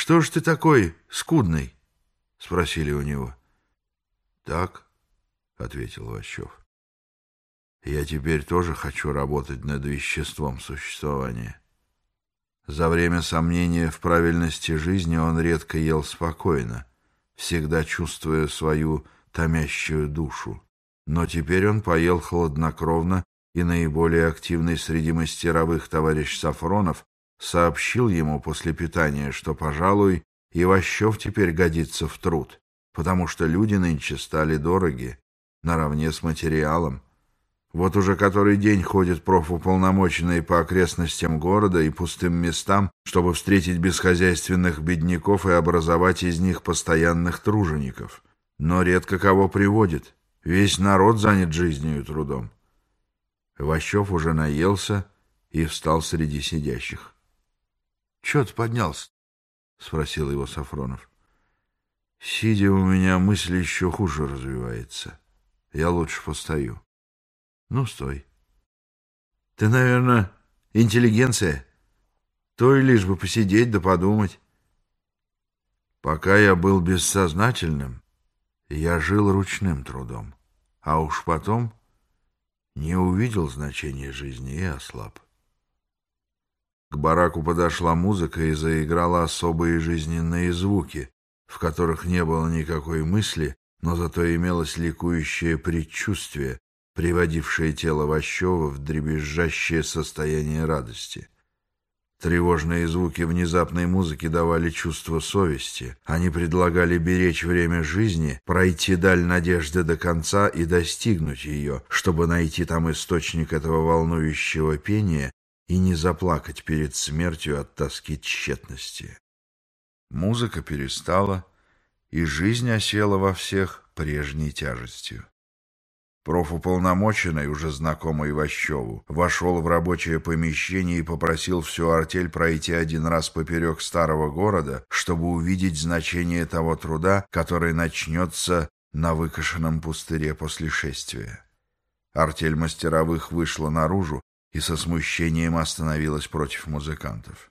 Что ж ты такой скудный? — спросили у него. — Так, — ответил Ващев. — Я теперь тоже хочу работать над веществом существования. За время сомнения в правильности жизни он редко ел спокойно, всегда чувствуя свою томящую душу. Но теперь он поел хладнокровно, и наиболее активный среди мастеровых товарищ Сафронов сообщил ему после питания, что, пожалуй, Иващев теперь годится в труд, потому что люди нынче стали дороги, наравне с материалом. Вот уже который день ходят профуполномоченные по окрестностям города и пустым местам, чтобы встретить бесхозяйственных бедняков и образовать из них постоянных тружеников. Но редко кого приводит. Весь народ занят жизнью и трудом. Ващев уже наелся и встал среди сидящих. — Чего ты поднялся? — спросил его Сафронов. — Сидя, у меня мысль еще хуже развивается. Я лучше постою. — Ну, стой. — Ты, наверное, интеллигенция? То и лишь бы посидеть да подумать. Пока я был бессознательным, я жил ручным трудом, а уж потом не увидел значения жизни и ослаб. К бараку подошла музыка и заиграла особые жизненные звуки, в которых не было никакой мысли, но зато имелось ликующее предчувствие, приводившее тело Ващева в дребезжащее состояние радости. Тревожные звуки внезапной музыки давали чувство совести. Они предлагали беречь время жизни, пройти даль надежды до конца и достигнуть ее, чтобы найти там источник этого волнующего пения и не заплакать перед смертью от тоски тщетности. Музыка перестала, и жизнь осела во всех прежней тяжестью. Профуполномоченный, уже знакомый Ващеву, вошел в рабочее помещение и попросил всю артель пройти один раз поперек старого города, чтобы увидеть значение того труда, который начнется на выкошенном пустыре после шествия. Артель мастеровых вышла наружу и со смущением остановилась против музыкантов.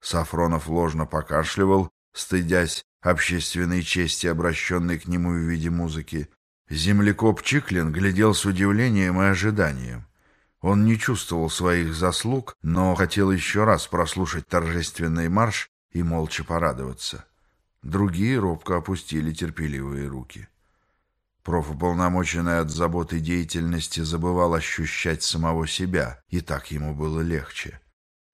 Сафронов ложно покашливал, стыдясь общественной чести, обращенной к нему в виде музыки. Землекоп Чиклин глядел с удивлением и ожиданием. Он не чувствовал своих заслуг, но хотел еще раз прослушать торжественный марш и молча порадоваться. Другие робко опустили терпеливые руки. Профуполномоченный от заботы деятельности забывал ощущать самого себя, и так ему было легче.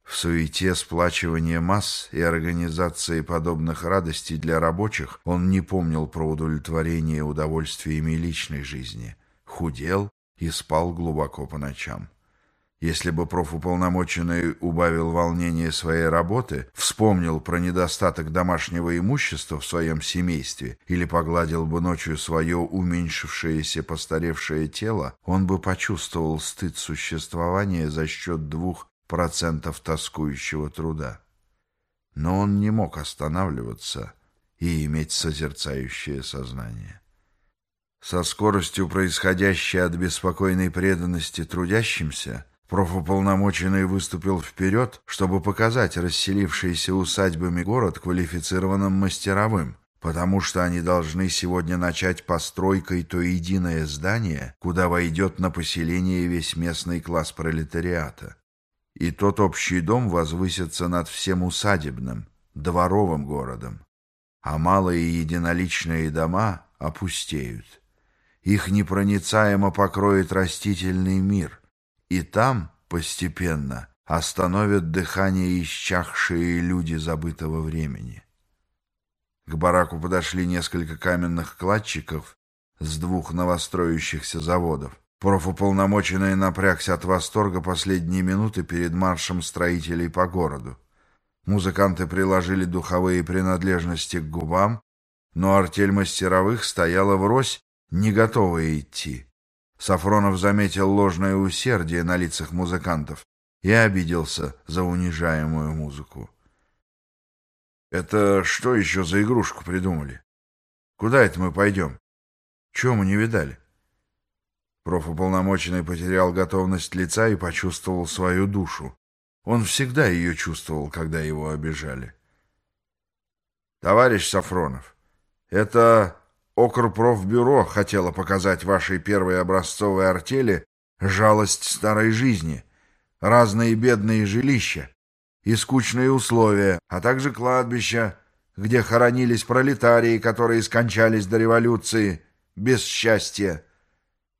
В суете сплачивания масс и организации подобных радостей для рабочих он не помнил про удовлетворение удовольствиями личной жизни, худел и спал глубоко по ночам. Если бы профуполномоченный убавил волнение своей работы, вспомнил про недостаток домашнего имущества в своем семействе или погладил бы ночью свое уменьшившееся постаревшее тело, он бы почувствовал стыд существования за счет двух процентов тоскующего труда. Но он не мог останавливаться и иметь созерцающее сознание. Со скоростью, происходящей от беспокойной преданности трудящимся, Профуполномоченный выступил вперед, чтобы показать расселившийся усадьбами город квалифицированным мастеровым, потому что они должны сегодня начать постройкой то единое здание, куда войдет на поселение весь местный класс пролетариата. И тот общий дом возвысится над всем усадебным, дворовым городом, а малые единоличные дома опустеют. Их непроницаемо покроет растительный мир — и там постепенно остановят дыхание исчахшие люди забытого времени. К бараку подошли несколько каменных кладчиков с двух новостроящихся заводов. Профуполномоченный напрягся от восторга последние минуты перед маршем строителей по городу. Музыканты приложили духовые принадлежности к губам, но артель мастеровых стояла врозь, не готовая идти. Сафронов заметил ложное усердие на лицах музыкантов и обиделся за унижаемую музыку. «Это что еще за игрушку придумали? Куда это мы пойдем? Чего мы не видали?» Профуполномоченный потерял готовность лица и почувствовал свою душу. Он всегда ее чувствовал, когда его обижали. Товарищ Сафронов, это Окрпрофбюро хотело показать вашей первой образцовой артели жалость старой жизни, разные бедные жилища и скучные условия, а также кладбища, где хоронились пролетарии, которые скончались до революции без счастья.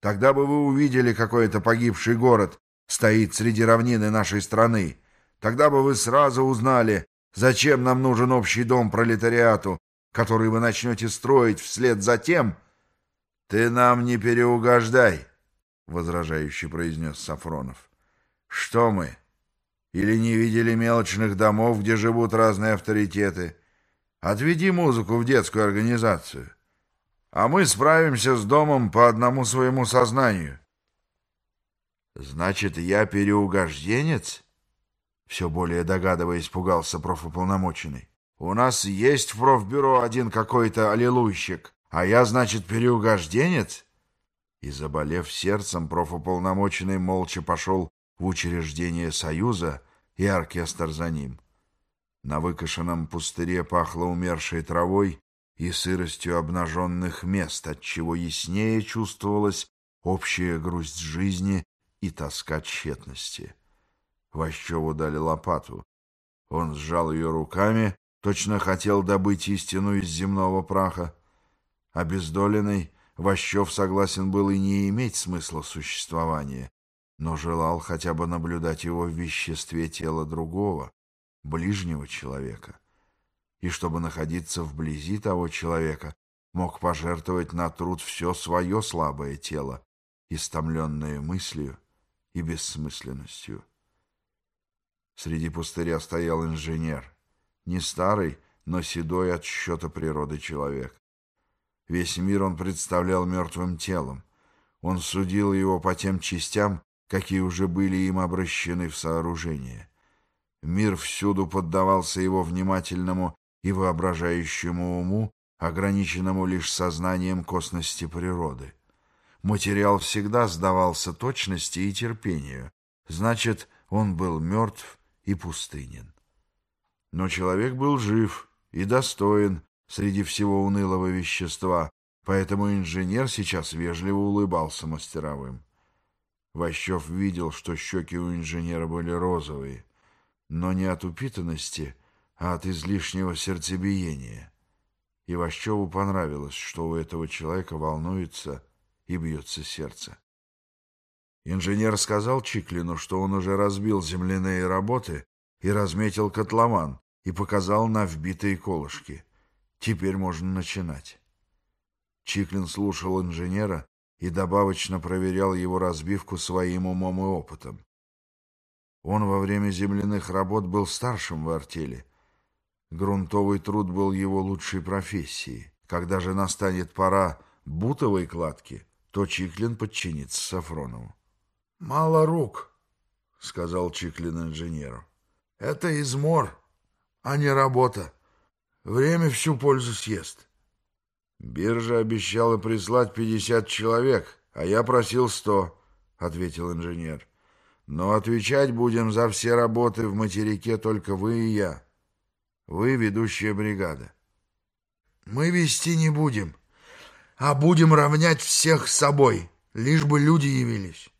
Тогда бы вы увидели, какой это погибший город стоит среди равнины нашей страны. Тогда бы вы сразу узнали, зачем нам нужен общий дом пролетариату, который вы начнете строить вслед за тем... — Ты нам не переугождай, — возражающе произнес Сафронов. — Что мы? Или не видели мелочных домов, где живут разные авторитеты? Отведи музыку в детскую организацию. А мы справимся с домом по одному своему сознанию. — Значит, я переугожденец? — все более догадываясь, пугался профуполномоченный. — У нас есть в профбюро один какой-то аллилуйщик, а я, значит, переугожденец? И, заболев сердцем, профуполномоченный молча пошел в учреждение Союза и оркестр за ним. На выкошенном пустыре пахло умершей травой и сыростью обнаженных мест, отчего яснее чувствовалась общая грусть жизни и тоска тщетности. Ващеву дали лопату. Он сжал ее руками, точно хотел добыть истину из земного праха. Обездоленный, Ващев согласен был и не иметь смысла существования, но желал хотя бы наблюдать его в веществе тела другого, ближнего человека. И чтобы находиться вблизи того человека, мог пожертвовать на труд все свое слабое тело, истомленное мыслью и бессмысленностью. Среди пустыря стоял инженер, не старый, но седой от счета природы человек. Весь мир он представлял мертвым телом. Он судил его по тем частям, какие уже были им обращены в сооружение. Мир всюду поддавался его внимательному и воображающему уму, ограниченному лишь сознанием косности природы. Материал всегда сдавался точности и терпению, значит, он был мертв и пустынен. Но человек был жив и достоин среди всего унылого вещества, поэтому инженер сейчас вежливо улыбался мастеровым. Ващев видел, что щеки у инженера были розовые, но не от упитанности, а от излишнего сердцебиения. И Ващеву понравилось, что у этого человека волнуется и бьется сердце. Инженер сказал Чиклину, что он уже разбил земляные работы и разметил котлован и показал на вбитые колышки. Теперь можно начинать. Чиклин слушал инженера и добавочно проверял его разбивку своим умом и опытом. Он во время земляных работ был старшим в артели. Грунтовый труд был его лучшей профессией. Когда же настанет пора бутовой кладки, то Чиклин подчинится Сафронову. — Мало рук, — сказал Чиклин инженеру. — Это измор, а не работа. Время всю пользу съест. Биржа обещала прислать пятьдесят человек, а я просил сто, — ответил инженер. Но отвечать будем за все работы в материке только вы и я. Вы ведущая бригада. Мы вести не будем, а будем равнять всех с собой, лишь бы люди явились.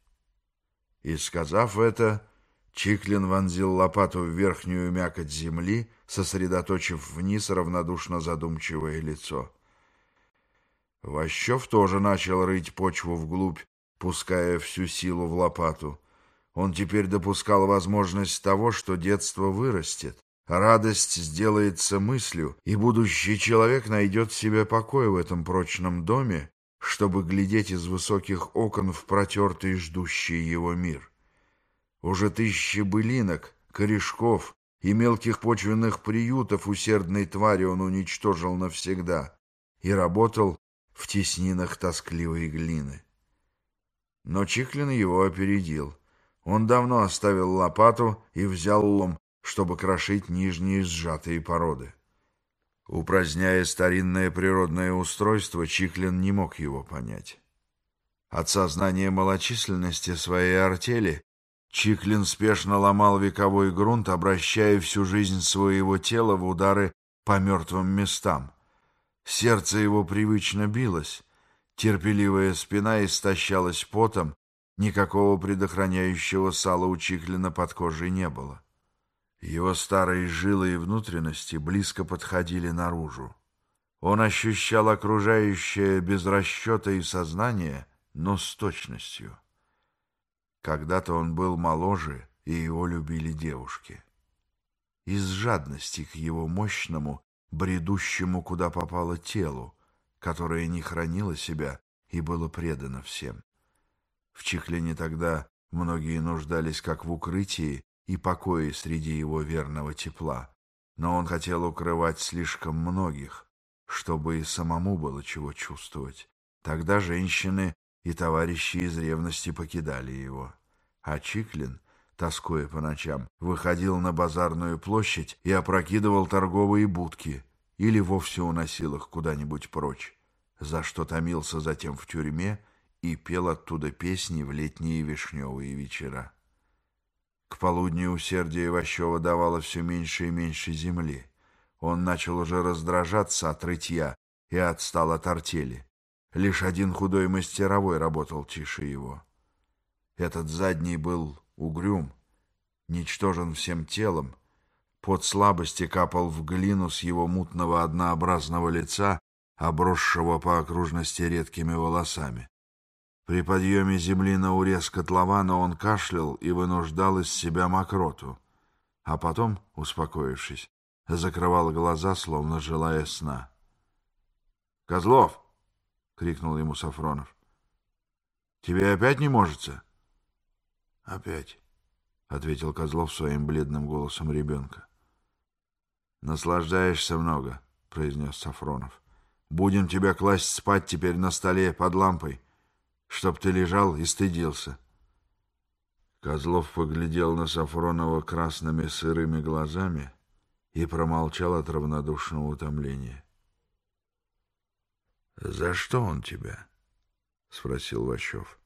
И, сказав это, Чиклин вонзил лопату в верхнюю мякоть земли, сосредоточив вниз равнодушно задумчивое лицо. Ващев тоже начал рыть почву вглубь, пуская всю силу в лопату. Он теперь допускал возможность того, что детство вырастет, радость сделается мыслью, и будущий человек найдет себе покой в этом прочном доме, чтобы глядеть из высоких окон в протертый ждущий его мир. Уже тысячи былинок, корешков и мелких почвенных приютов усердной твари он уничтожил навсегда и работал в теснинах тоскливой глины. Но Чиклин его опередил. Он давно оставил лопату и взял лом, чтобы крошить нижние сжатые породы. Упраздняя старинное природное устройство, Чиклин не мог его понять. От сознания малочисленности своей артели Чиклин спешно ломал вековой грунт, обращая всю жизнь своего тела в удары по мертвым местам. Сердце его привычно билось, терпеливая спина истощалась потом, никакого предохраняющего сала у Чиклина под кожей не было. Его старые жилы и внутренности близко подходили наружу. Он ощущал окружающее без расчета и сознания, но с точностью. Когда-то он был моложе, и его любили девушки. Из жадности к его мощному, бредущему куда попало телу, которое не хранило себя и было предано всем. В Чехлине тогда многие нуждались как в укрытии и покое среди его верного тепла, но он хотел укрывать слишком многих, чтобы и самому было чего чувствовать. Тогда женщины и товарищи из ревности покидали его. А Чиклин, тоскуя по ночам, выходил на базарную площадь и опрокидывал торговые будки или вовсе уносил их куда-нибудь прочь, за что томился затем в тюрьме и пел оттуда песни в летние вишневые вечера. К полудню усердие Ващева давало все меньше и меньше земли. Он начал уже раздражаться от рытья и отстал от артели. Лишь один худой мастеровой работал тише его. Этот задний был угрюм, ничтожен всем телом, под слабости капал в глину с его мутного однообразного лица, обросшего по окружности редкими волосами. При подъеме земли на урез котлована он кашлял и вынуждал из себя мокроту, а потом, успокоившись, закрывал глаза, словно желая сна. «Козлов!» — крикнул ему Сафронов. «Тебе опять не можется?» «Опять», — ответил Козлов своим бледным голосом ребенка. «Наслаждаешься много», — произнес Сафронов. «Будем тебя класть спать теперь на столе под лампой, чтоб ты лежал и стыдился». Козлов поглядел на Сафронова красными сырыми глазами и промолчал от равнодушного утомления. «За что он тебя?» — спросил Ващев.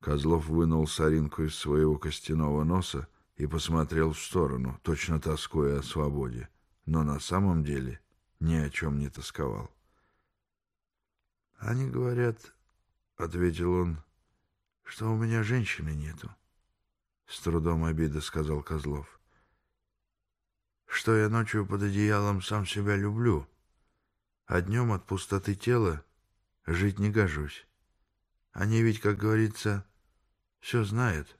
Козлов вынул соринку из своего костяного носа и посмотрел в сторону, точно тоскуя о свободе, но на самом деле ни о чем не тосковал. «Они говорят, — ответил он, — что у меня женщины нету. С трудом обида сказал Козлов. Что я ночью под одеялом сам себя люблю, а днем от пустоты тела жить не гожусь. Они ведь, как говорится, все знают.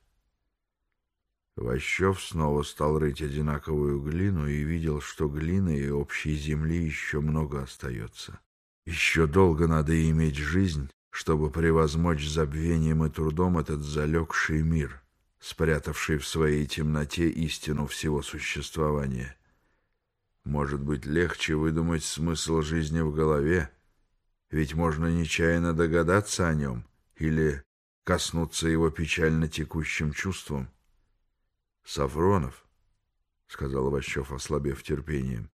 Ващев снова стал рыть одинаковую глину и видел, что глины и общей земли еще много остается. Еще долго надо иметь жизнь, чтобы превозмочь забвением и трудом этот залегший мир, спрятавший в своей темноте истину всего существования. Может быть, легче выдумать смысл жизни в голове, ведь можно нечаянно догадаться о нем или коснуться его печально текущим чувством. «Сафронов», — сказал Овощев, ослабев терпением,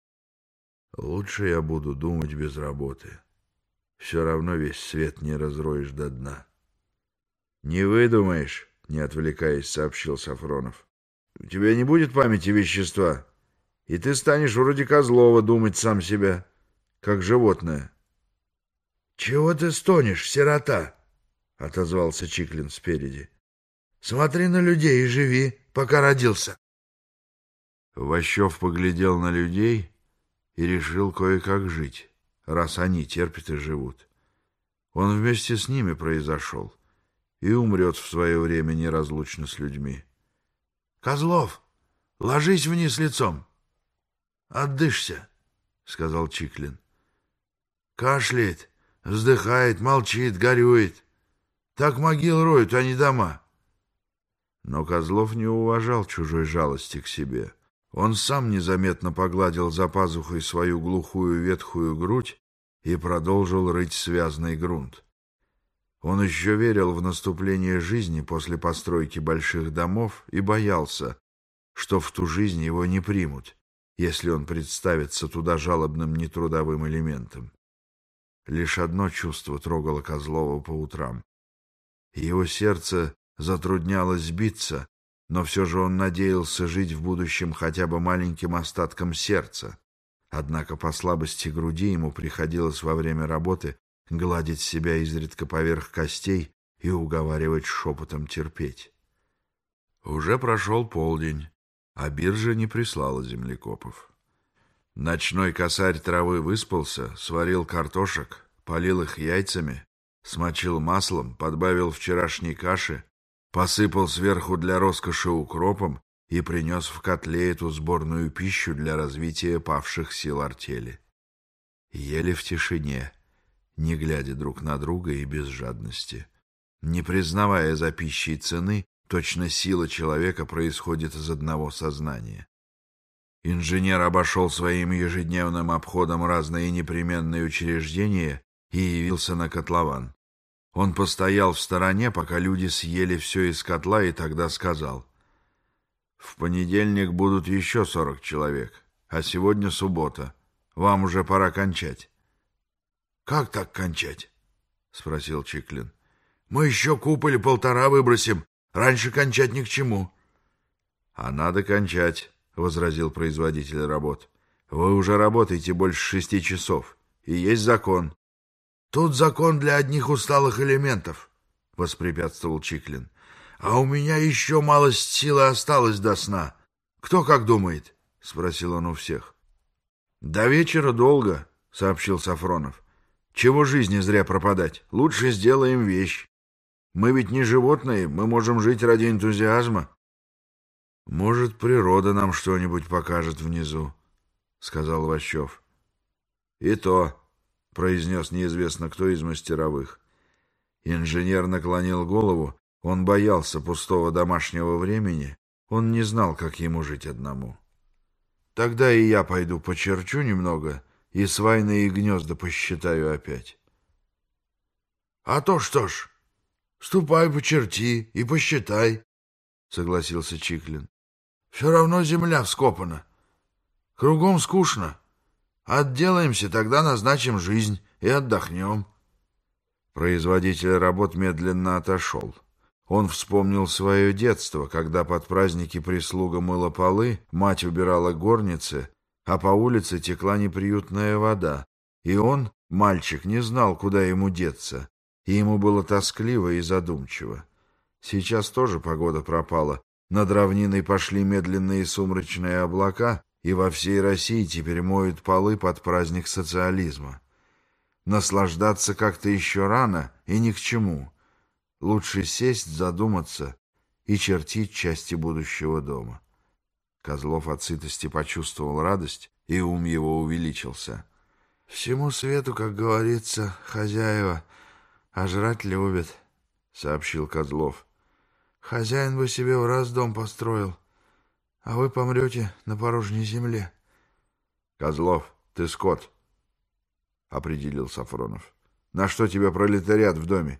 — «лучше я буду думать без работы. Все равно весь свет не разроешь до дна». «Не выдумаешь», — не отвлекаясь, сообщил Сафронов. «У тебя не будет памяти вещества?» И ты станешь вроде Козлова думать сам себя, как животное. — Чего ты стонешь, сирота? — отозвался Чиклин спереди. — Смотри на людей и живи, пока родился. Ващев поглядел на людей и решил кое-как жить, раз они терпят и живут. Он вместе с ними произошел и умрет в свое время неразлучно с людьми. — Козлов, ложись вниз лицом! — Отдышься, — сказал Чиклин. Кашляет, вздыхает, молчит, горюет. Так могил роют, а не дома. Но Козлов не уважал чужой жалости к себе. Он сам незаметно погладил за пазухой свою глухую ветхую грудь и продолжил рыть связный грунт. Он еще верил в наступление жизни после постройки больших домов и боялся, что в ту жизнь его не примут если он представится туда жалобным нетрудовым элементом. Лишь одно чувство трогало Козлова по утрам. Его сердце затруднялось биться, но все же он надеялся жить в будущем хотя бы маленьким остатком сердца, Однако по слабости груди ему приходилось во время работы гладить себя изредка поверх костей и уговаривать шепотом терпеть. Уже прошел полдень, а биржа не прислала землекопов. Ночной косарь травы выспался, сварил картошек, полил их яйцами, смочил маслом, подбавил вчерашней каши, посыпал сверху для роскоши укропом и принес в котле эту сборную пищу для развития павших сил артели. Ели в тишине, не глядя друг на друга и без жадности. Не признавая за пищей цены, точно сила человека происходит из одного сознания. Инженер обошел своим ежедневным обходом разные непременные учреждения и явился на котлован. Он постоял в стороне, пока люди съели все из котла, и тогда сказал. «В понедельник будут еще сорок человек, а сегодня суббота. Вам уже пора кончать». «Как так кончать?» — спросил Чиклин. «Мы еще куполь полтора выбросим. Раньше кончать ни к чему». «А надо кончать». — возразил производитель работ. «Вы уже работаете больше шести часов, и есть закон». «Тут закон для одних усталых элементов», — воспрепятствовал Чиклин. «А у меня еще малость силы осталось до сна. Кто как думает?» — спросил он у всех. «До вечера долго», — сообщил Сафронов. «Чего жизни зря пропадать? Лучше сделаем вещь. Мы ведь не животные, мы можем жить ради энтузиазма». «Может, природа нам что-нибудь покажет внизу», — сказал Ващев. «И то», — произнес неизвестно кто из мастеровых. Инженер наклонил голову, он боялся пустого домашнего времени, он не знал, как ему жить одному. «Тогда и я пойду почерчу немного и свайные гнезда посчитаю опять». «А то что ж, ступай почерти и посчитай», — согласился Чиклин. Все равно земля вскопана. Кругом скучно. Отделаемся, тогда назначим жизнь и отдохнем. Производитель работ медленно отошел. Он вспомнил свое детство, когда под праздники прислуга мыла полы, мать убирала горницы, а по улице текла неприютная вода. И он, мальчик, не знал, куда ему деться, и ему было тоскливо и задумчиво. Сейчас тоже погода пропала, над равниной пошли медленные сумрачные облака, и во всей России теперь моют полы под праздник социализма. Наслаждаться как-то еще рано и ни к чему. Лучше сесть, задуматься и чертить части будущего дома. Козлов от сытости почувствовал радость, и ум его увеличился. «Всему свету, как говорится, хозяева, а жрать любят», — сообщил Козлов. Хозяин бы себе в раз дом построил, а вы помрете на порожней земле. — Козлов, ты скот, — определил Сафронов. — На что тебе пролетариат в доме,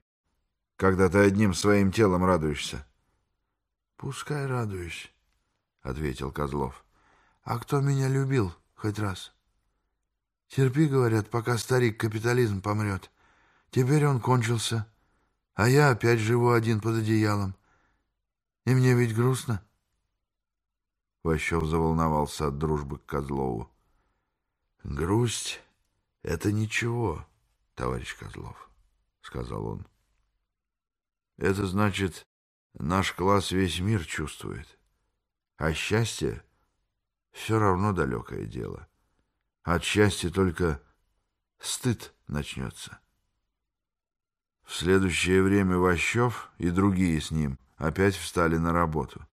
когда ты одним своим телом радуешься? — Пускай радуюсь, — ответил Козлов. — А кто меня любил хоть раз? Терпи, говорят, пока старик капитализм помрет. Теперь он кончился, а я опять живу один под одеялом. — и мне ведь грустно. Ващев заволновался от дружбы к Козлову. Грусть — это ничего, товарищ Козлов, — сказал он. Это значит, наш класс весь мир чувствует. А счастье — все равно далекое дело. От счастья только стыд начнется. В следующее время Ващев и другие с ним опять встали на работу.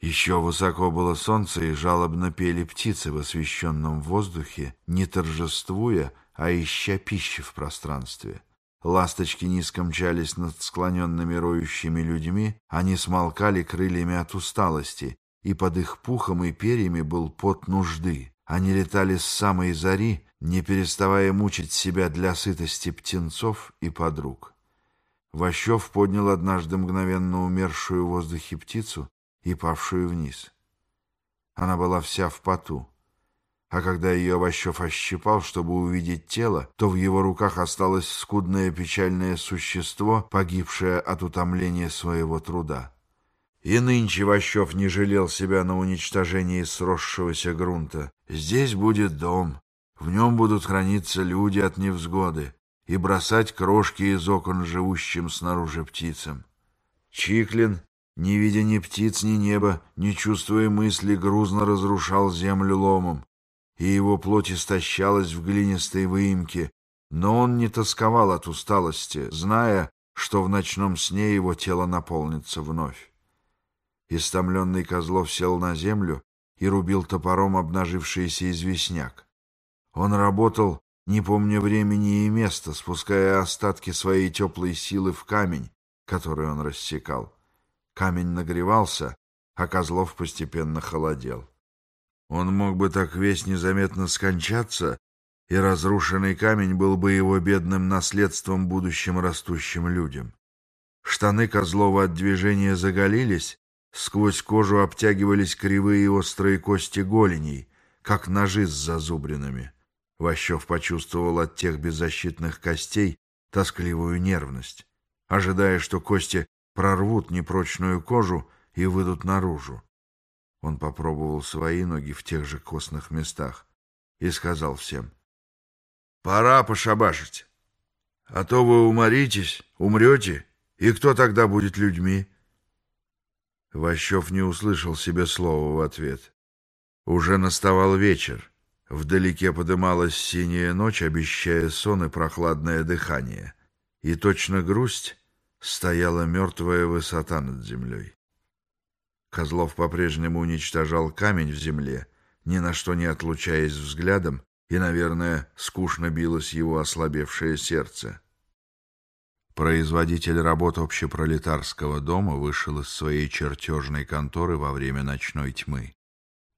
Еще высоко было солнце, и жалобно пели птицы в освещенном воздухе, не торжествуя, а ища пищи в пространстве. Ласточки низко мчались над склоненными роющими людьми, они смолкали крыльями от усталости, и под их пухом и перьями был пот нужды. Они летали с самой зари, не переставая мучить себя для сытости птенцов и подруг. Ващев поднял однажды мгновенно умершую в воздухе птицу и павшую вниз. Она была вся в поту. А когда ее Ващев ощипал, чтобы увидеть тело, то в его руках осталось скудное печальное существо, погибшее от утомления своего труда. И нынче Ващев не жалел себя на уничтожении сросшегося грунта. «Здесь будет дом», В нем будут храниться люди от невзгоды и бросать крошки из окон живущим снаружи птицам. Чиклин, не видя ни птиц, ни неба, не чувствуя мысли, грузно разрушал землю ломом, и его плоть истощалась в глинистой выемке, но он не тосковал от усталости, зная, что в ночном сне его тело наполнится вновь. Истомленный Козлов сел на землю и рубил топором обнажившийся известняк. Он работал, не помня времени и места, спуская остатки своей теплой силы в камень, который он рассекал. Камень нагревался, а Козлов постепенно холодел. Он мог бы так весь незаметно скончаться, и разрушенный камень был бы его бедным наследством будущим растущим людям. Штаны Козлова от движения заголились, сквозь кожу обтягивались кривые острые кости голеней, как ножи с зазубринами. Ващев почувствовал от тех беззащитных костей тоскливую нервность, ожидая, что кости прорвут непрочную кожу и выйдут наружу. Он попробовал свои ноги в тех же костных местах и сказал всем, «Пора пошабашить, а то вы уморитесь, умрете, и кто тогда будет людьми?» Ващев не услышал себе слова в ответ. Уже наставал вечер. Вдалеке подымалась синяя ночь, обещая сон и прохладное дыхание. И точно грусть стояла мертвая высота над землей. Козлов по-прежнему уничтожал камень в земле, ни на что не отлучаясь взглядом, и, наверное, скучно билось его ослабевшее сердце. Производитель работ общепролетарского дома вышел из своей чертежной конторы во время ночной тьмы.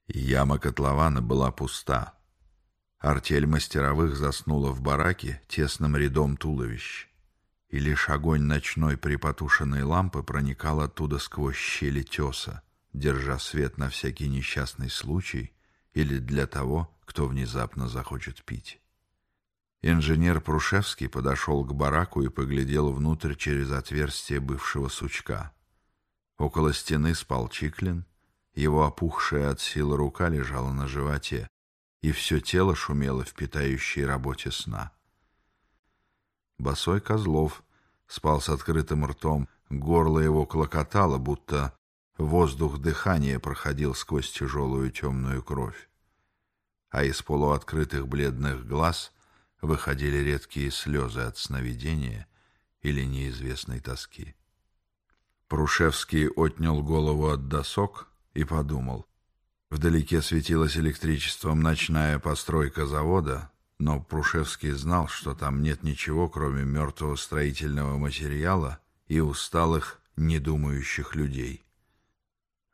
Яма котлована была пуста. Артель мастеровых заснула в бараке тесным рядом туловищ, и лишь огонь ночной припотушенной лампы проникал оттуда сквозь щели теса, держа свет на всякий несчастный случай или для того, кто внезапно захочет пить. Инженер Прушевский подошел к бараку и поглядел внутрь через отверстие бывшего сучка. Около стены спал Чиклин, его опухшая от силы рука лежала на животе, и все тело шумело в питающей работе сна. Босой Козлов спал с открытым ртом, горло его клокотало, будто воздух дыхания проходил сквозь тяжелую темную кровь. А из полуоткрытых бледных глаз выходили редкие слезы от сновидения или неизвестной тоски. Прушевский отнял голову от досок и подумал. Вдалеке светилась электричеством ночная постройка завода, но Прушевский знал, что там нет ничего, кроме мертвого строительного материала и усталых, недумающих людей.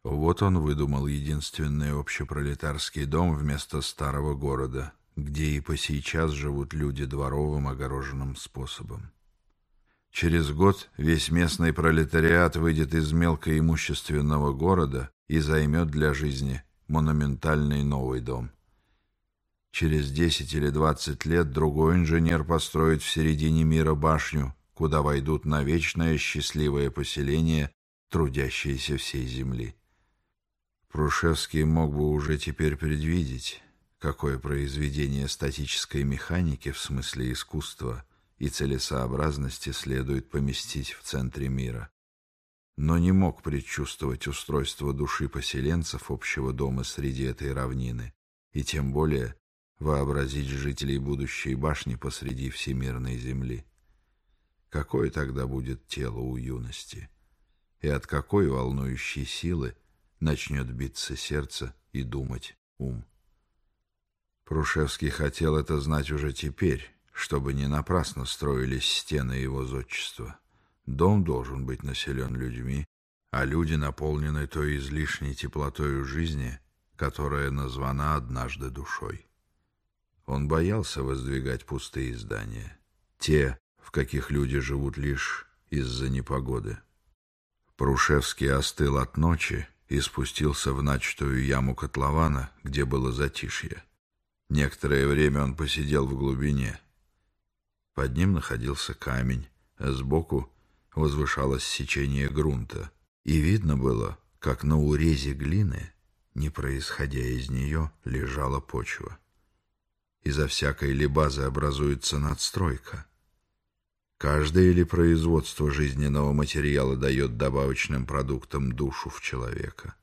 Вот он выдумал единственный общепролетарский дом вместо старого города, где и по сейчас живут люди дворовым огороженным способом. Через год весь местный пролетариат выйдет из мелкоимущественного города и займет для жизни монументальный новый дом. Через десять или двадцать лет другой инженер построит в середине мира башню, куда войдут на вечное счастливое поселение, трудящиеся всей земли. Прушевский мог бы уже теперь предвидеть, какое произведение статической механики в смысле искусства и целесообразности следует поместить в центре мира но не мог предчувствовать устройство души поселенцев общего дома среди этой равнины, и тем более вообразить жителей будущей башни посреди всемирной земли. Какое тогда будет тело у юности? И от какой волнующей силы начнет биться сердце и думать ум? Прушевский хотел это знать уже теперь, чтобы не напрасно строились стены его зодчества. Дом должен быть населен людьми, а люди наполнены той излишней теплотой жизни, которая названа однажды душой. Он боялся воздвигать пустые здания, те, в каких люди живут лишь из-за непогоды. Прушевский остыл от ночи и спустился в начатую яму котлована, где было затишье. Некоторое время он посидел в глубине. Под ним находился камень, а сбоку возвышалось сечение грунта, и видно было, как на урезе глины, не происходя из нее, лежала почва. Изо всякой ли базы образуется надстройка. Каждое ли производство жизненного материала дает добавочным продуктам душу в человека?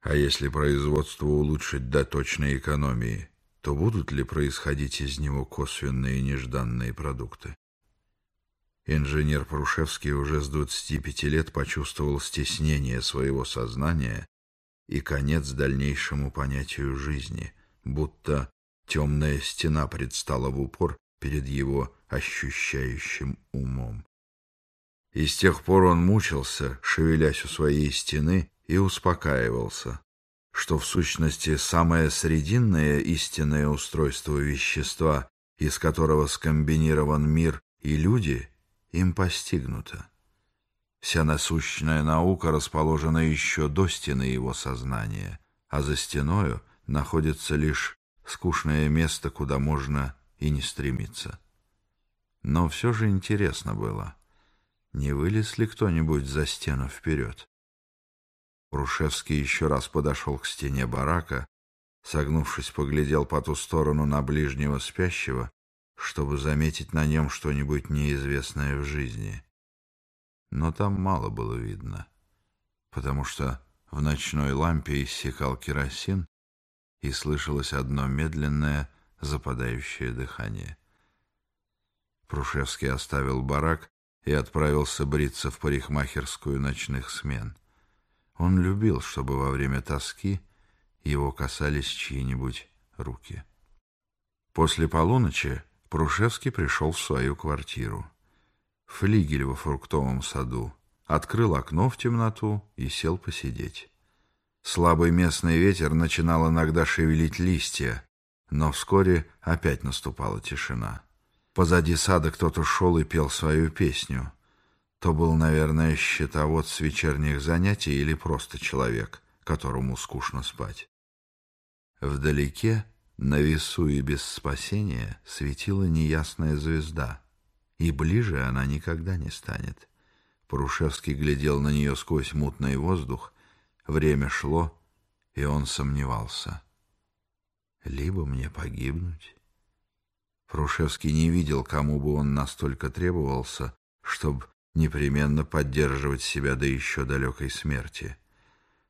А если производство улучшить до точной экономии, то будут ли происходить из него косвенные нежданные продукты? Инженер Прушевский уже с 25 лет почувствовал стеснение своего сознания и конец дальнейшему понятию жизни, будто темная стена предстала в упор перед его ощущающим умом. И с тех пор он мучился, шевелясь у своей стены, и успокаивался, что в сущности самое срединное истинное устройство вещества, из которого скомбинирован мир и люди, им постигнуто. Вся насущная наука расположена еще до стены его сознания, а за стеною находится лишь скучное место, куда можно и не стремиться. Но все же интересно было, не вылез ли кто-нибудь за стену вперед. Рушевский еще раз подошел к стене барака, согнувшись, поглядел по ту сторону на ближнего спящего, чтобы заметить на нем что-нибудь неизвестное в жизни. Но там мало было видно, потому что в ночной лампе иссякал керосин, и слышалось одно медленное, западающее дыхание. Прушевский оставил барак и отправился бриться в парикмахерскую ночных смен. Он любил, чтобы во время тоски его касались чьи-нибудь руки. После полуночи Прушевский пришел в свою квартиру. Флигель во фруктовом саду. Открыл окно в темноту и сел посидеть. Слабый местный ветер начинал иногда шевелить листья, но вскоре опять наступала тишина. Позади сада кто-то шел и пел свою песню — то был, наверное, счетовод с вечерних занятий или просто человек, которому скучно спать. Вдалеке, на весу и без спасения, светила неясная звезда, и ближе она никогда не станет. Порушевский глядел на нее сквозь мутный воздух, время шло, и он сомневался. Либо мне погибнуть. Прушевский не видел, кому бы он настолько требовался, чтобы непременно поддерживать себя до еще далекой смерти.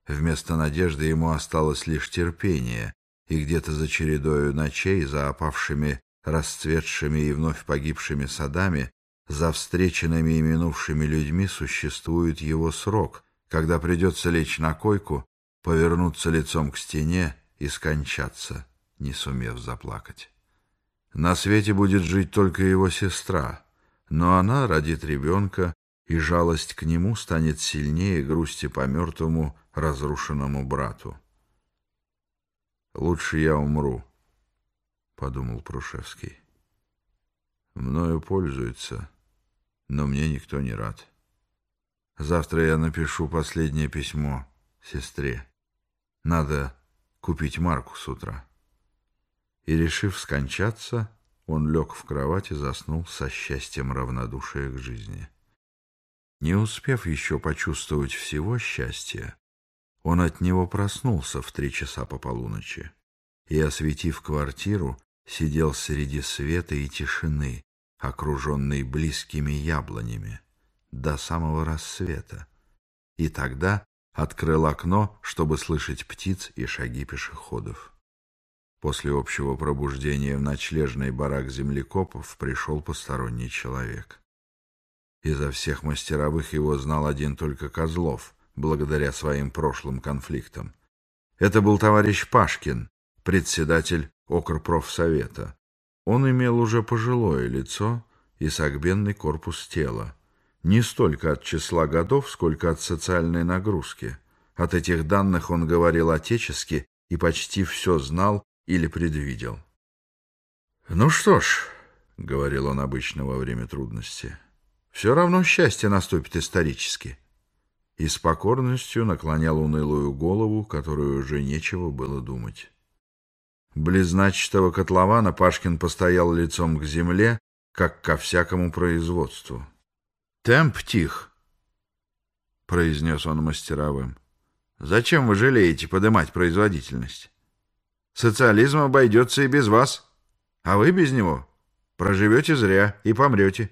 Вместо надежды ему осталось лишь терпение, и где-то за чередою ночей, за опавшими, расцветшими и вновь погибшими садами, за встреченными и минувшими людьми существует его срок, когда придется лечь на койку, повернуться лицом к стене и скончаться, не сумев заплакать. На свете будет жить только его сестра — но она родит ребенка, и жалость к нему станет сильнее грусти по мертвому, разрушенному брату. «Лучше я умру», — подумал Прушевский. «Мною пользуются, но мне никто не рад. Завтра я напишу последнее письмо сестре. Надо купить марку с утра». И, решив скончаться, он лег в кровать и заснул со счастьем равнодушия к жизни. Не успев еще почувствовать всего счастья, он от него проснулся в три часа по полуночи и, осветив квартиру, сидел среди света и тишины, окруженный близкими яблонями, до самого рассвета. И тогда открыл окно, чтобы слышать птиц и шаги пешеходов. После общего пробуждения в ночлежный барак землекопов пришел посторонний человек. Изо всех мастеровых его знал один только Козлов, благодаря своим прошлым конфликтам. Это был товарищ Пашкин, председатель Окрпрофсовета. Он имел уже пожилое лицо и согбенный корпус тела. Не столько от числа годов, сколько от социальной нагрузки. От этих данных он говорил отечески и почти все знал или предвидел. «Ну что ж», — говорил он обычно во время трудности, — «все равно счастье наступит исторически». И с покорностью наклонял унылую голову, которую уже нечего было думать. Близ начатого котлована Пашкин постоял лицом к земле, как ко всякому производству. «Темп тих», — произнес он мастеровым. «Зачем вы жалеете подымать производительность?» Социализм обойдется и без вас, а вы без него проживете зря и помрете.